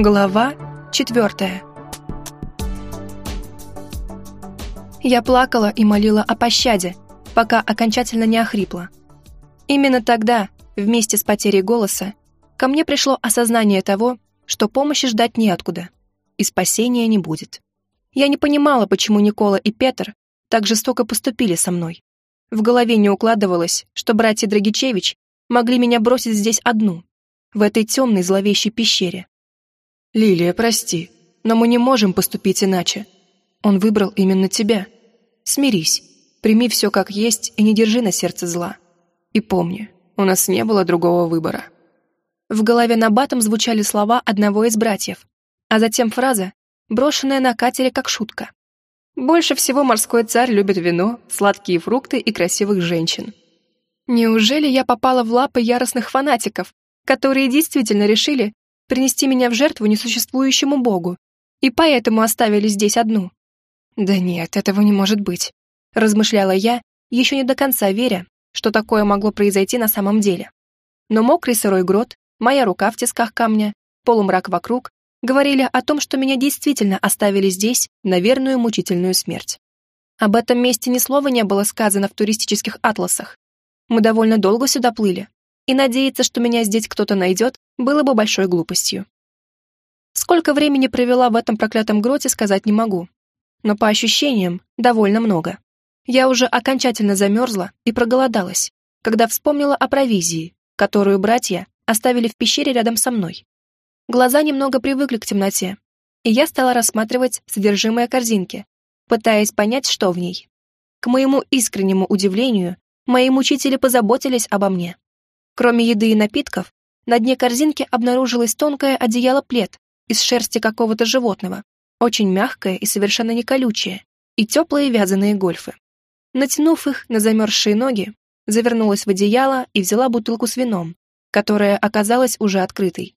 Глава четвертая. Я плакала и молила о пощаде, пока окончательно не охрипла. Именно тогда, вместе с потерей голоса, ко мне пришло осознание того, что помощи ждать неоткуда, и спасения не будет. Я не понимала, почему Никола и Петр так жестоко поступили со мной. В голове не укладывалось, что братья Драгичевич могли меня бросить здесь одну, в этой темной зловещей пещере. «Лилия, прости, но мы не можем поступить иначе. Он выбрал именно тебя. Смирись, прими все как есть и не держи на сердце зла. И помни, у нас не было другого выбора». В голове на батом звучали слова одного из братьев, а затем фраза, брошенная на катере как шутка. Больше всего морской царь любит вино, сладкие фрукты и красивых женщин. Неужели я попала в лапы яростных фанатиков, которые действительно решили, принести меня в жертву несуществующему богу, и поэтому оставили здесь одну. Да нет, этого не может быть, размышляла я, еще не до конца веря, что такое могло произойти на самом деле. Но мокрый сырой грот, моя рука в тисках камня, полумрак вокруг говорили о том, что меня действительно оставили здесь на верную мучительную смерть. Об этом месте ни слова не было сказано в туристических атласах. Мы довольно долго сюда плыли, и надеяться, что меня здесь кто-то найдет, было бы большой глупостью. Сколько времени провела в этом проклятом гроте, сказать не могу. Но по ощущениям, довольно много. Я уже окончательно замерзла и проголодалась, когда вспомнила о провизии, которую братья оставили в пещере рядом со мной. Глаза немного привыкли к темноте, и я стала рассматривать содержимое корзинки, пытаясь понять, что в ней. К моему искреннему удивлению, мои мучители позаботились обо мне. Кроме еды и напитков, на дне корзинки обнаружилось тонкое одеяло-плед из шерсти какого-то животного, очень мягкое и совершенно не колючее, и теплые вязаные гольфы. Натянув их на замерзшие ноги, завернулась в одеяло и взяла бутылку с вином, которая оказалась уже открытой.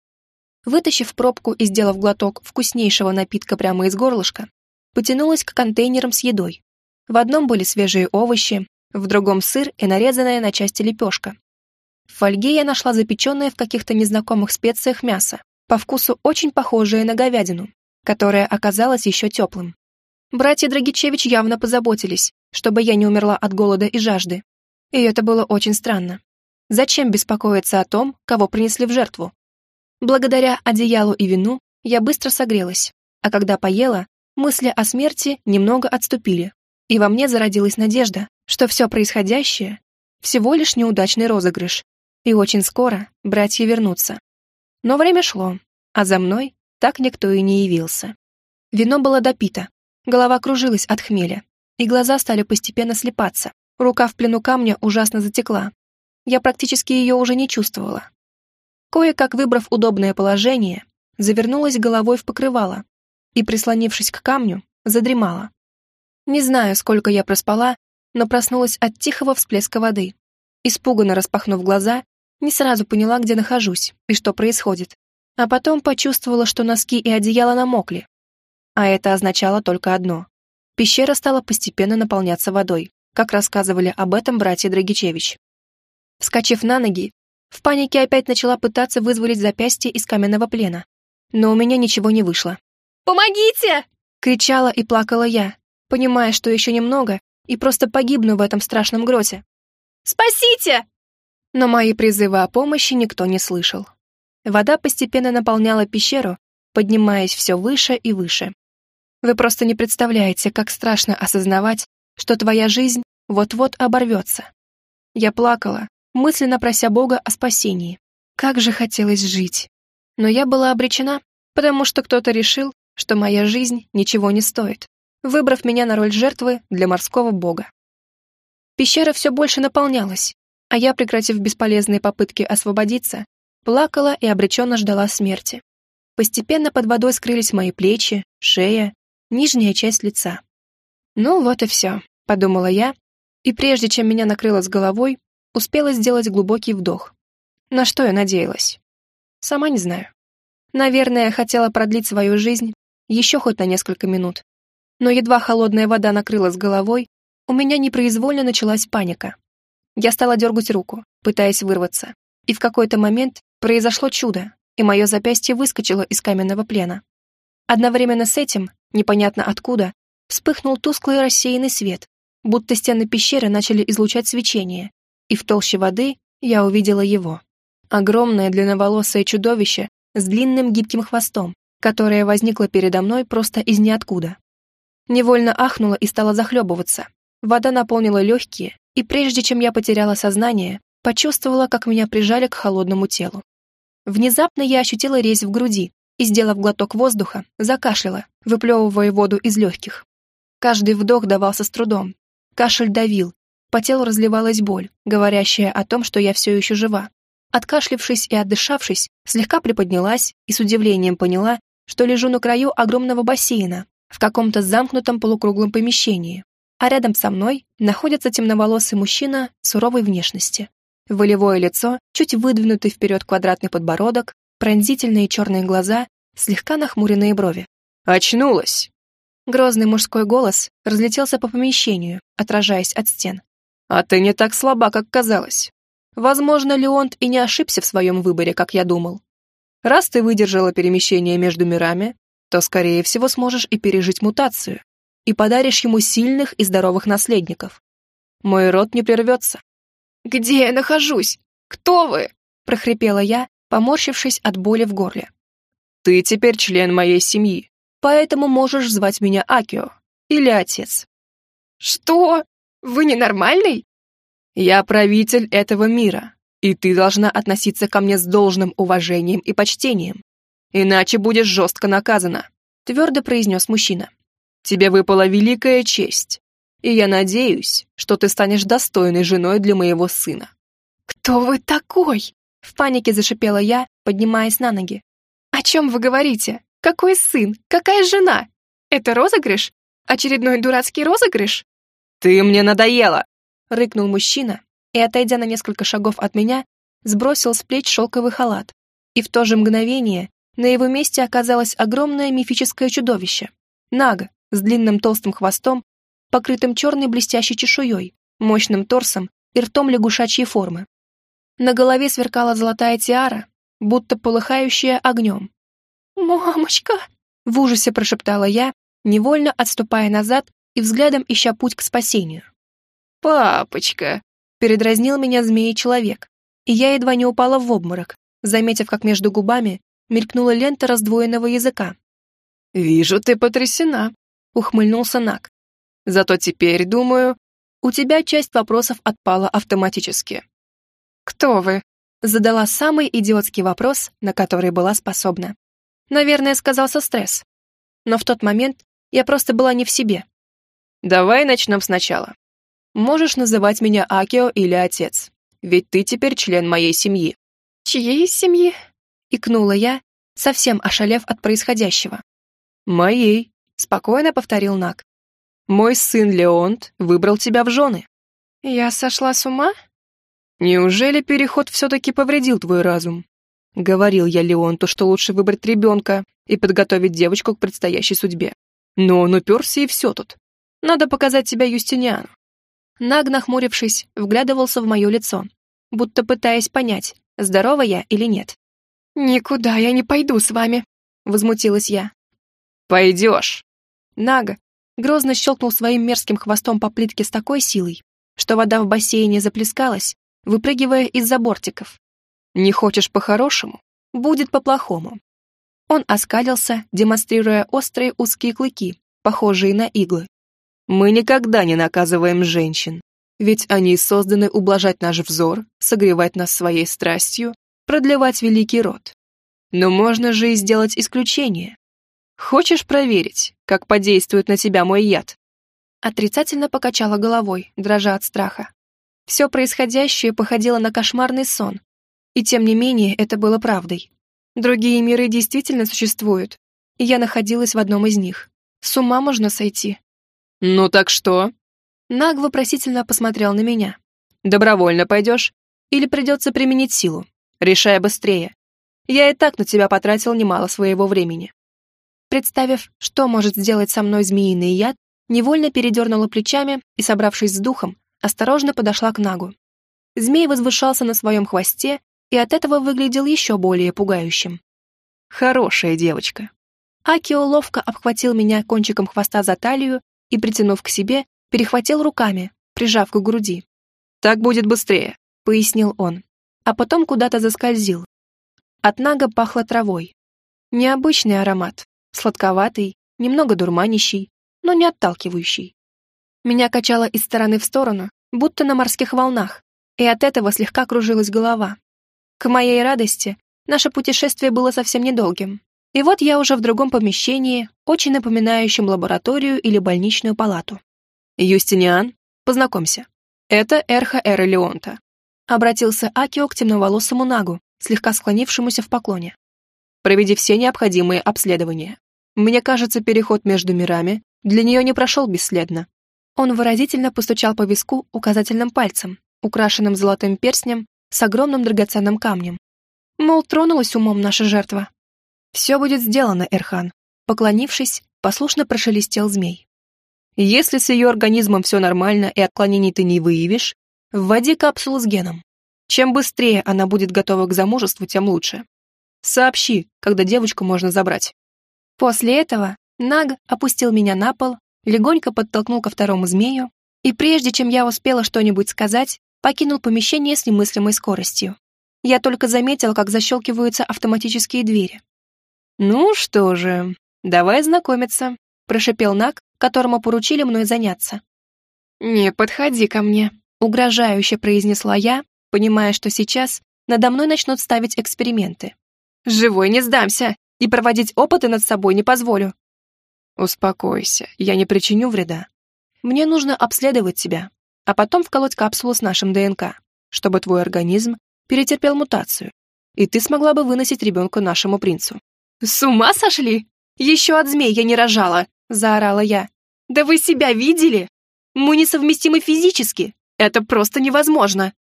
Вытащив пробку и сделав глоток вкуснейшего напитка прямо из горлышка, потянулась к контейнерам с едой. В одном были свежие овощи, в другом сыр и нарезанная на части лепешка, в фольге я нашла запеченное в каких-то незнакомых специях мясо, по вкусу очень похожее на говядину, которое оказалось еще теплым. Братья Драгичевич явно позаботились, чтобы я не умерла от голода и жажды. И это было очень странно. Зачем беспокоиться о том, кого принесли в жертву? Благодаря одеялу и вину я быстро согрелась, а когда поела, мысли о смерти немного отступили, и во мне зародилась надежда, что все происходящее — всего лишь неудачный розыгрыш, и очень скоро братья вернутся. Но время шло, а за мной так никто и не явился. Вино было допито, голова кружилась от хмеля, и глаза стали постепенно слепаться. Рука в плену камня ужасно затекла. Я практически ее уже не чувствовала. Кое-как выбрав удобное положение, завернулась головой в покрывало и, прислонившись к камню, задремала. Не знаю, сколько я проспала, но проснулась от тихого всплеска воды. Испуганно распахнув глаза, не сразу поняла, где нахожусь и что происходит. А потом почувствовала, что носки и одеяло намокли. А это означало только одно. Пещера стала постепенно наполняться водой, как рассказывали об этом братья Драгичевич. Вскочив на ноги, в панике опять начала пытаться вызволить запястье из каменного плена. Но у меня ничего не вышло. «Помогите!» — кричала и плакала я, понимая, что еще немного и просто погибну в этом страшном гроте. «Спасите!» Но мои призывы о помощи никто не слышал. Вода постепенно наполняла пещеру, поднимаясь все выше и выше. Вы просто не представляете, как страшно осознавать, что твоя жизнь вот-вот оборвется. Я плакала, мысленно прося Бога о спасении. Как же хотелось жить. Но я была обречена, потому что кто-то решил, что моя жизнь ничего не стоит, выбрав меня на роль жертвы для морского бога. Пещера все больше наполнялась, а я, прекратив бесполезные попытки освободиться, плакала и обреченно ждала смерти. Постепенно под водой скрылись мои плечи, шея, нижняя часть лица. «Ну вот и все», — подумала я, и прежде чем меня накрыло с головой, успела сделать глубокий вдох. На что я надеялась? Сама не знаю. Наверное, хотела продлить свою жизнь еще хоть на несколько минут. Но едва холодная вода накрыла с головой, у меня непроизвольно началась паника. Я стала дергать руку, пытаясь вырваться. И в какой-то момент произошло чудо, и мое запястье выскочило из каменного плена. Одновременно с этим, непонятно откуда, вспыхнул тусклый рассеянный свет, будто стены пещеры начали излучать свечение, и в толще воды я увидела его. Огромное длинноволосое чудовище с длинным гибким хвостом, которое возникло передо мной просто из ниоткуда. Невольно ахнула и стала захлебываться. Вода наполнила легкие, и прежде чем я потеряла сознание, почувствовала, как меня прижали к холодному телу. Внезапно я ощутила резь в груди и, сделав глоток воздуха, закашляла, выплевывая воду из легких. Каждый вдох давался с трудом. Кашель давил, по телу разливалась боль, говорящая о том, что я все еще жива. Откашлившись и отдышавшись, слегка приподнялась и с удивлением поняла, что лежу на краю огромного бассейна в каком-то замкнутом полукруглом помещении, а рядом со мной находится темноволосый мужчина суровой внешности. Волевое лицо, чуть выдвинутый вперед квадратный подбородок, пронзительные черные глаза, слегка нахмуренные брови. «Очнулась!» Грозный мужской голос разлетелся по помещению, отражаясь от стен. «А ты не так слаба, как казалось. Возможно, Леонт и не ошибся в своем выборе, как я думал. Раз ты выдержала перемещение между мирами, то, скорее всего, сможешь и пережить мутацию, и подаришь ему сильных и здоровых наследников. Мой род не прервется». «Где я нахожусь? Кто вы?» — прохрипела я, поморщившись от боли в горле. «Ты теперь член моей семьи поэтому можешь звать меня Акио или отец». «Что? Вы ненормальный?» «Я правитель этого мира, и ты должна относиться ко мне с должным уважением и почтением, иначе будешь жестко наказана», твердо произнес мужчина. «Тебе выпала великая честь, и я надеюсь, что ты станешь достойной женой для моего сына». «Кто вы такой?» В панике зашипела я, поднимаясь на ноги. «О чем вы говорите? Какой сын? Какая жена? Это розыгрыш? Очередной дурацкий розыгрыш? Ты мне надоела! Рыкнул мужчина и, отойдя на несколько шагов от меня, сбросил с плеч шелковый халат. И в то же мгновение на его месте оказалось огромное мифическое чудовище. Нага с длинным толстым хвостом, покрытым черной блестящей чешуей, мощным торсом и ртом лягушачьей формы. На голове сверкала золотая тиара, будто полыхающая огнем, «Мамочка!» — в ужасе прошептала я, невольно отступая назад и взглядом ища путь к спасению. «Папочка!» — передразнил меня змеи-человек, и я едва не упала в обморок, заметив, как между губами мелькнула лента раздвоенного языка. «Вижу, ты потрясена», — ухмыльнулся Нак. «Зато теперь, думаю, у тебя часть вопросов отпала автоматически». «Кто вы?» — задала самый идиотский вопрос, на который была способна. Наверное, сказался стресс. Но в тот момент я просто была не в себе. Давай начнем сначала. Можешь называть меня Акио или отец, ведь ты теперь член моей семьи. Чьей семьи? Икнула я, совсем ошалев от происходящего. Моей, спокойно повторил Нак. Мой сын Леонт выбрал тебя в жены. Я сошла с ума? Неужели переход все-таки повредил твой разум? Говорил я Леонту, что лучше выбрать ребенка и подготовить девочку к предстоящей судьбе. Но он уперся и все тут. Надо показать себя Юстиниану. Наг, нахмурившись, вглядывался в мое лицо, будто пытаясь понять, здорова я или нет. «Никуда я не пойду с вами», — возмутилась я. «Пойдешь». Нага грозно щелкнул своим мерзким хвостом по плитке с такой силой, что вода в бассейне заплескалась, выпрыгивая из-за бортиков. Не хочешь по-хорошему? Будет по-плохому. Он оскалился, демонстрируя острые узкие клыки, похожие на иглы. Мы никогда не наказываем женщин, ведь они созданы ублажать наш взор, согревать нас своей страстью, продлевать великий род. Но можно же и сделать исключение. Хочешь проверить, как подействует на тебя мой яд? Отрицательно покачала головой, дрожа от страха. Все происходящее походило на кошмарный сон, и тем не менее это было правдой. Другие миры действительно существуют, и я находилась в одном из них. С ума можно сойти. «Ну так что?» Наг вопросительно посмотрел на меня. «Добровольно пойдешь? Или придется применить силу? Решай быстрее. Я и так на тебя потратил немало своего времени». Представив, что может сделать со мной змеиный яд, невольно передернула плечами и, собравшись с духом, осторожно подошла к Нагу. Змей возвышался на своем хвосте и от этого выглядел еще более пугающим. Хорошая девочка. Акио ловко обхватил меня кончиком хвоста за талию и, притянув к себе, перехватил руками, прижав к груди. «Так будет быстрее», — пояснил он, а потом куда-то заскользил. От Нага пахло травой. Необычный аромат, сладковатый, немного дурманящий, но не отталкивающий. Меня качало из стороны в сторону, будто на морских волнах, и от этого слегка кружилась голова. К моей радости, наше путешествие было совсем недолгим. И вот я уже в другом помещении, очень напоминающем лабораторию или больничную палату. «Юстиниан, познакомься. Это Эрха Эра Леонта», обратился Акио к темноволосому Нагу, слегка склонившемуся в поклоне. «Проведи все необходимые обследования. Мне кажется, переход между мирами для нее не прошел бесследно». Он выразительно постучал по виску указательным пальцем, украшенным золотым перстнем с огромным драгоценным камнем. Мол, тронулась умом наша жертва. «Все будет сделано, Эрхан», поклонившись, послушно прошелестел змей. «Если с ее организмом все нормально и отклонений ты не выявишь, вводи капсулу с геном. Чем быстрее она будет готова к замужеству, тем лучше. Сообщи, когда девочку можно забрать». После этого Наг опустил меня на пол, легонько подтолкнул ко второму змею, и прежде чем я успела что-нибудь сказать, покинул помещение с немыслимой скоростью. Я только заметил, как защелкиваются автоматические двери. «Ну что же, давай знакомиться», — прошипел Нак, которому поручили мной заняться. «Не подходи ко мне», — угрожающе произнесла я, понимая, что сейчас надо мной начнут ставить эксперименты. «Живой не сдамся, и проводить опыты над собой не позволю». «Успокойся, я не причиню вреда. Мне нужно обследовать тебя, а потом вколоть капсулу с нашим ДНК, чтобы твой организм перетерпел мутацию, и ты смогла бы выносить ребенка нашему принцу. «С ума сошли? Еще от змей я не рожала!» — заорала я. «Да вы себя видели? Мы несовместимы физически. Это просто невозможно!»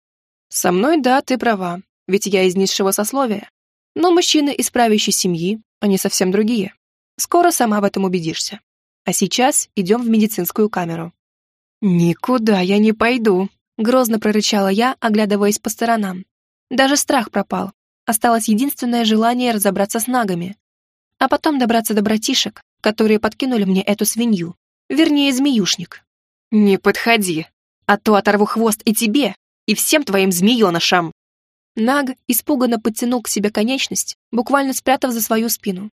«Со мной, да, ты права, ведь я из низшего сословия. Но мужчины из правящей семьи, они совсем другие. Скоро сама в этом убедишься. А сейчас идем в медицинскую камеру». «Никуда я не пойду», — грозно прорычала я, оглядываясь по сторонам. Даже страх пропал. Осталось единственное желание разобраться с нагами, а потом добраться до братишек, которые подкинули мне эту свинью, вернее, змеюшник. «Не подходи, а то оторву хвост и тебе, и всем твоим змеенышам!» Наг испуганно подтянул к себе конечность, буквально спрятав за свою спину.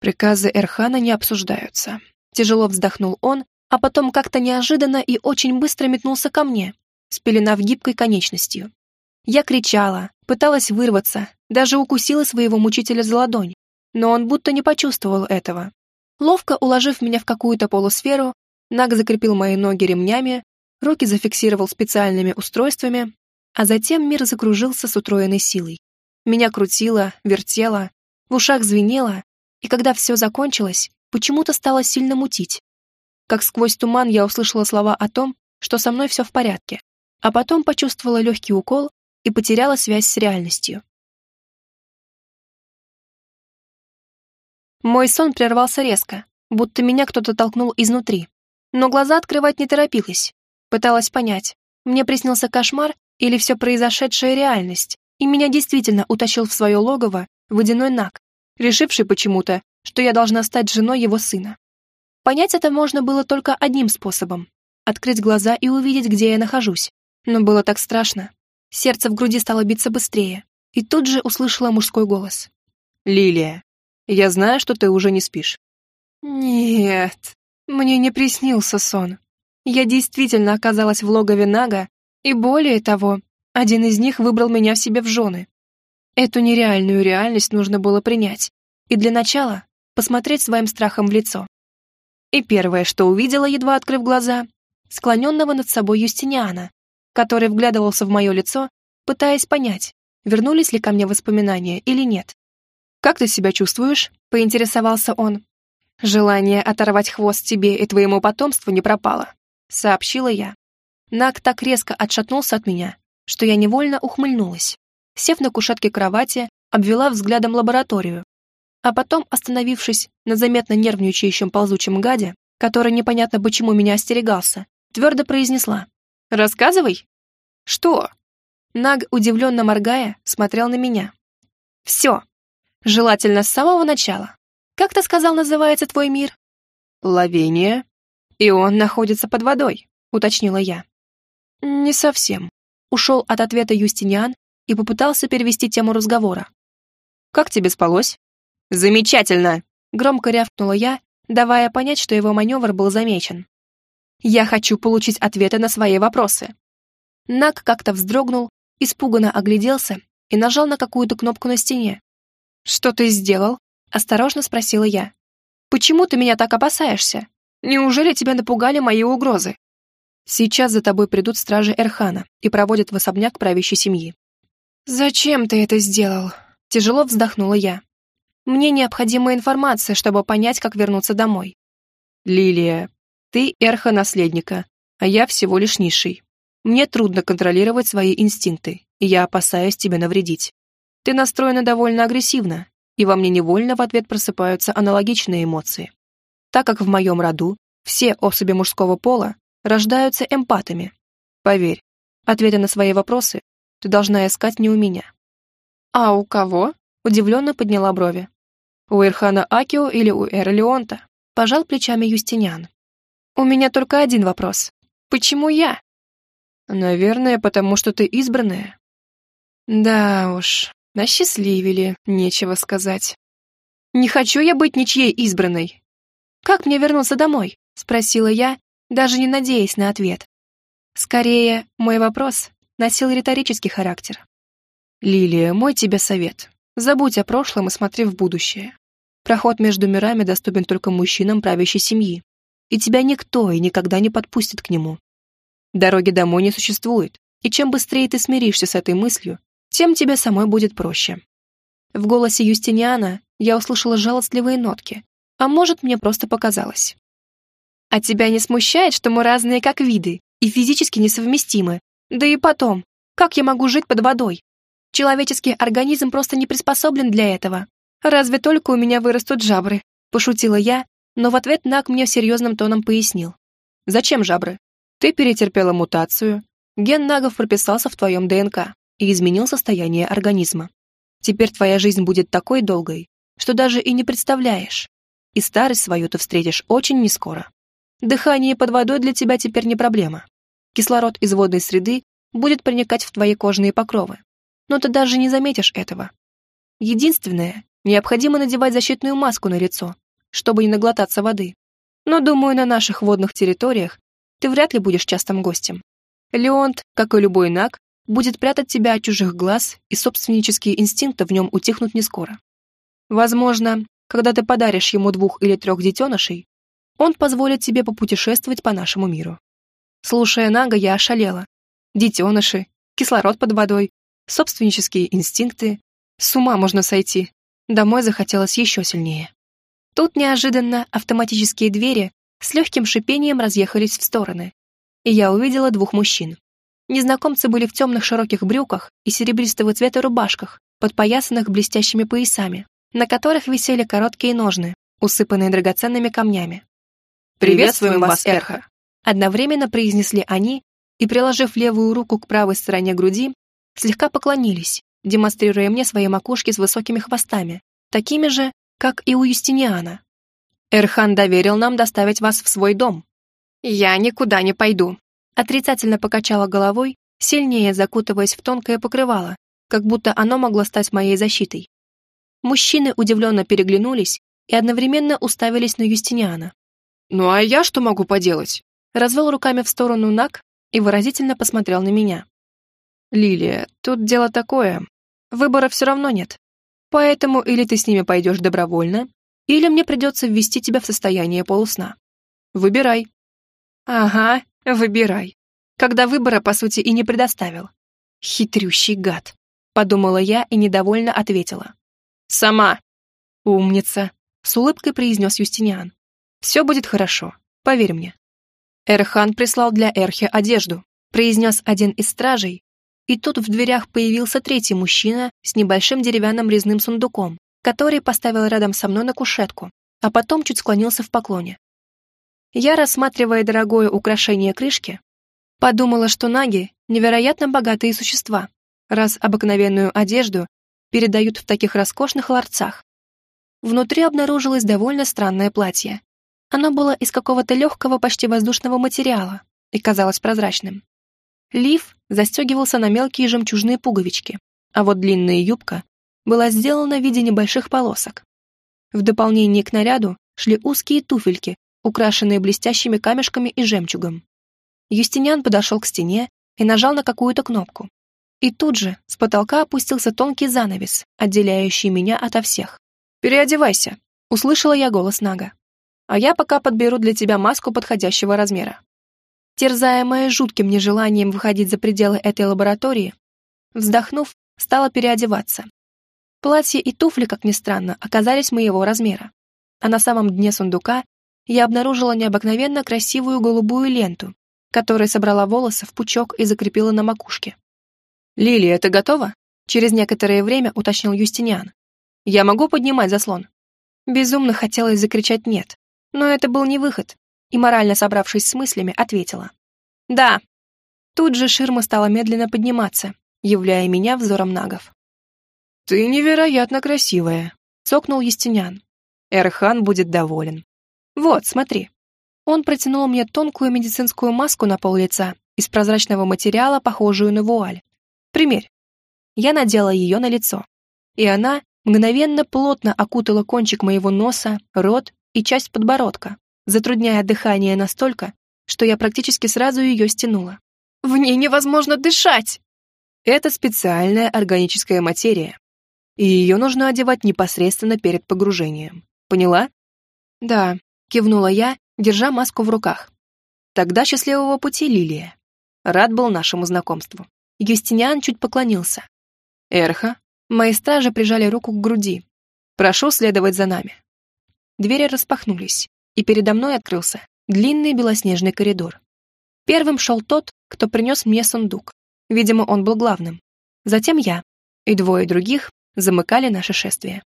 «Приказы Эрхана не обсуждаются». Тяжело вздохнул он, а потом как-то неожиданно и очень быстро метнулся ко мне, спеленав гибкой конечностью. Я кричала, пыталась вырваться, даже укусила своего мучителя за ладонь, но он будто не почувствовал этого. Ловко уложив меня в какую-то полусферу, Наг закрепил мои ноги ремнями, руки зафиксировал специальными устройствами, а затем мир закружился с утроенной силой. Меня крутило, вертело, в ушах звенело, и когда все закончилось, почему-то стало сильно мутить. Как сквозь туман я услышала слова о том, что со мной все в порядке, а потом почувствовала легкий укол и потеряла связь с реальностью. Мой сон прервался резко, будто меня кто-то толкнул изнутри. Но глаза открывать не торопилась. Пыталась понять, мне приснился кошмар или все произошедшее реальность, и меня действительно утащил в свое логово водяной наг, решивший почему-то, что я должна стать женой его сына. Понять это можно было только одним способом — открыть глаза и увидеть, где я нахожусь. Но было так страшно. Сердце в груди стало биться быстрее, и тут же услышала мужской голос. «Лилия, я знаю, что ты уже не спишь». «Нет, мне не приснился сон. Я действительно оказалась в логове Нага, и более того, один из них выбрал меня в себе в жены. Эту нереальную реальность нужно было принять, и для начала посмотреть своим страхом в лицо. И первое, что увидела, едва открыв глаза, склоненного над собой Юстиниана, который вглядывался в мое лицо, пытаясь понять, вернулись ли ко мне воспоминания или нет. «Как ты себя чувствуешь?» — поинтересовался он. «Желание оторвать хвост тебе и твоему потомству не пропало», — сообщила я. Нак так резко отшатнулся от меня, что я невольно ухмыльнулась. Сев на кушетке кровати, обвела взглядом лабораторию, а потом, остановившись на заметно нервничающем ползучем гаде, который непонятно почему меня остерегался, твердо произнесла. «Рассказывай». «Что?» Наг, удивленно моргая, смотрел на меня. «Все. Желательно с самого начала. Как ты сказал, называется твой мир? Лавения. И он находится под водой, уточнила я. Не совсем. Ушел от ответа Юстиниан и попытался перевести тему разговора. Как тебе спалось? Замечательно! Громко рявкнула я, давая понять, что его маневр был замечен. Я хочу получить ответы на свои вопросы. Нак как-то вздрогнул, испуганно огляделся и нажал на какую-то кнопку на стене. «Что ты сделал?» — осторожно спросила я. «Почему ты меня так опасаешься? Неужели тебя напугали мои угрозы?» «Сейчас за тобой придут стражи Эрхана и проводят в особняк правящей семьи». «Зачем ты это сделал?» — тяжело вздохнула я. «Мне необходима информация, чтобы понять, как вернуться домой». «Лилия, ты эрха-наследника, а я всего лишь низший. Мне трудно контролировать свои инстинкты, и я опасаюсь тебе навредить. Ты настроена довольно агрессивно, и во мне невольно в ответ просыпаются аналогичные эмоции. Так как в моем роду все особи мужского пола рождаются эмпатами. Поверь, ответы на свои вопросы ты должна искать не у меня. «А у кого?» — удивленно подняла брови. «У Ирхана Акио или у Эра Пожал плечами Юстиниан. У меня только один вопрос. Почему я? Наверное, потому что ты избранная. Да уж, насчастливили, нечего сказать. Не хочу я быть ничьей избранной. Как мне вернуться домой? Спросила я, даже не надеясь на ответ. Скорее, мой вопрос носил риторический характер. Лилия, мой тебе совет. Забудь о прошлом и смотри в будущее. Проход между мирами доступен только мужчинам правящей семьи и тебя никто и никогда не подпустит к нему. Дороги домой не существует, и чем быстрее ты смиришься с этой мыслью, тем тебе самой будет проще. В голосе Юстиниана я услышала жалостливые нотки, а может, мне просто показалось. А тебя не смущает, что мы разные как виды и физически несовместимы? Да и потом, как я могу жить под водой? Человеческий организм просто не приспособлен для этого. Разве только у меня вырастут жабры, пошутила я, но в ответ Нак мне серьезным тоном пояснил. «Зачем жабры? Ты перетерпела мутацию, ген нагов прописался в твоем ДНК и изменил состояние организма. Теперь твоя жизнь будет такой долгой, что даже и не представляешь. И старость свою ты встретишь очень нескоро. Дыхание под водой для тебя теперь не проблема. Кислород из водной среды будет проникать в твои кожные покровы, но ты даже не заметишь этого. Единственное, необходимо надевать защитную маску на лицо, чтобы не наглотаться воды. Но, думаю, на наших водных территориях ты вряд ли будешь частым гостем. Леонт, как и любой наг, будет прятать тебя от чужих глаз, и собственнические инстинкты в нем утихнут не скоро. Возможно, когда ты подаришь ему двух или трех детенышей, он позволит тебе попутешествовать по нашему миру. Слушая Нага, я ошалела. Детеныши, кислород под водой, собственнические инстинкты. С ума можно сойти. Домой захотелось еще сильнее. Тут неожиданно автоматические двери с легким шипением разъехались в стороны, и я увидела двух мужчин. Незнакомцы были в темных широких брюках и серебристого цвета рубашках, подпоясанных блестящими поясами, на которых висели короткие ножны, усыпанные драгоценными камнями. «Приветствуем вас, Эрха!» Одновременно произнесли они и, приложив левую руку к правой стороне груди, слегка поклонились, демонстрируя мне свои макушки с высокими хвостами, такими же, как и у Юстиниана. Эрхан доверил нам доставить вас в свой дом. Я никуда не пойду. Отрицательно покачала головой, сильнее закутываясь в тонкое покрывало, как будто оно могло стать моей защитой. Мужчины удивленно переглянулись и одновременно уставились на Юстиниана. «Ну а я что могу поделать?» Развел руками в сторону Нак и выразительно посмотрел на меня. «Лилия, тут дело такое. Выбора все равно нет. Поэтому или ты с ними пойдешь добровольно, или мне придется ввести тебя в состояние полусна. Выбирай. Ага, выбирай. Когда выбора, по сути, и не предоставил. Хитрющий гад. Подумала я и недовольно ответила. Сама. Умница. С улыбкой произнес Юстиниан. Все будет хорошо, поверь мне. Эрхан прислал для Эрхи одежду, произнес один из стражей, и тут в дверях появился третий мужчина с небольшим деревянным резным сундуком, который поставил рядом со мной на кушетку, а потом чуть склонился в поклоне. Я, рассматривая дорогое украшение крышки, подумала, что наги — невероятно богатые существа, раз обыкновенную одежду передают в таких роскошных ларцах. Внутри обнаружилось довольно странное платье. Оно было из какого-то легкого, почти воздушного материала и казалось прозрачным. Лиф застегивался на мелкие жемчужные пуговички, а вот длинная юбка была сделана в виде небольших полосок. В дополнение к наряду шли узкие туфельки, украшенные блестящими камешками и жемчугом. Юстиниан подошел к стене и нажал на какую-то кнопку. И тут же с потолка опустился тонкий занавес, отделяющий меня ото всех. «Переодевайся», — услышала я голос Нага. «А я пока подберу для тебя маску подходящего размера». Терзаемая жутким нежеланием выходить за пределы этой лаборатории, вздохнув, стала переодеваться. Платье и туфли, как ни странно, оказались моего размера. А на самом дне сундука я обнаружила необыкновенно красивую голубую ленту, которая собрала волосы в пучок и закрепила на макушке. «Лилия, ты готова?» Через некоторое время уточнил Юстиниан. «Я могу поднимать заслон?» Безумно хотелось закричать «нет», но это был не выход, и, морально собравшись с мыслями, ответила. «Да». Тут же ширма стала медленно подниматься, являя меня взором нагов. «Ты невероятно красивая», — цокнул Естинян. «Эрхан будет доволен. Вот, смотри». Он протянул мне тонкую медицинскую маску на пол лица из прозрачного материала, похожую на вуаль. Примерь. Я надела ее на лицо, и она мгновенно плотно окутала кончик моего носа, рот и часть подбородка, затрудняя дыхание настолько, что я практически сразу ее стянула. «В ней невозможно дышать!» Это специальная органическая материя, и ее нужно одевать непосредственно перед погружением. Поняла? Да, кивнула я, держа маску в руках. Тогда счастливого пути, Лилия. Рад был нашему знакомству. Юстиниан чуть поклонился. Эрха, мои стражи прижали руку к груди. Прошу следовать за нами. Двери распахнулись, и передо мной открылся длинный белоснежный коридор. Первым шел тот, кто принес мне сундук. Видимо, он был главным. Затем я, и двое других замыкали наше шествие.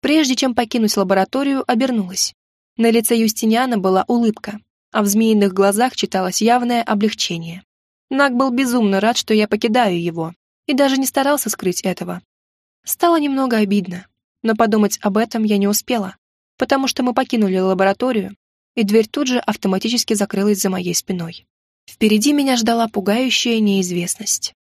Прежде чем покинуть лабораторию, обернулась. На лице Юстиниана была улыбка, а в змеиных глазах читалось явное облегчение. Наг был безумно рад, что я покидаю его, и даже не старался скрыть этого. Стало немного обидно, но подумать об этом я не успела, потому что мы покинули лабораторию, и дверь тут же автоматически закрылась за моей спиной. Впереди меня ждала пугающая неизвестность.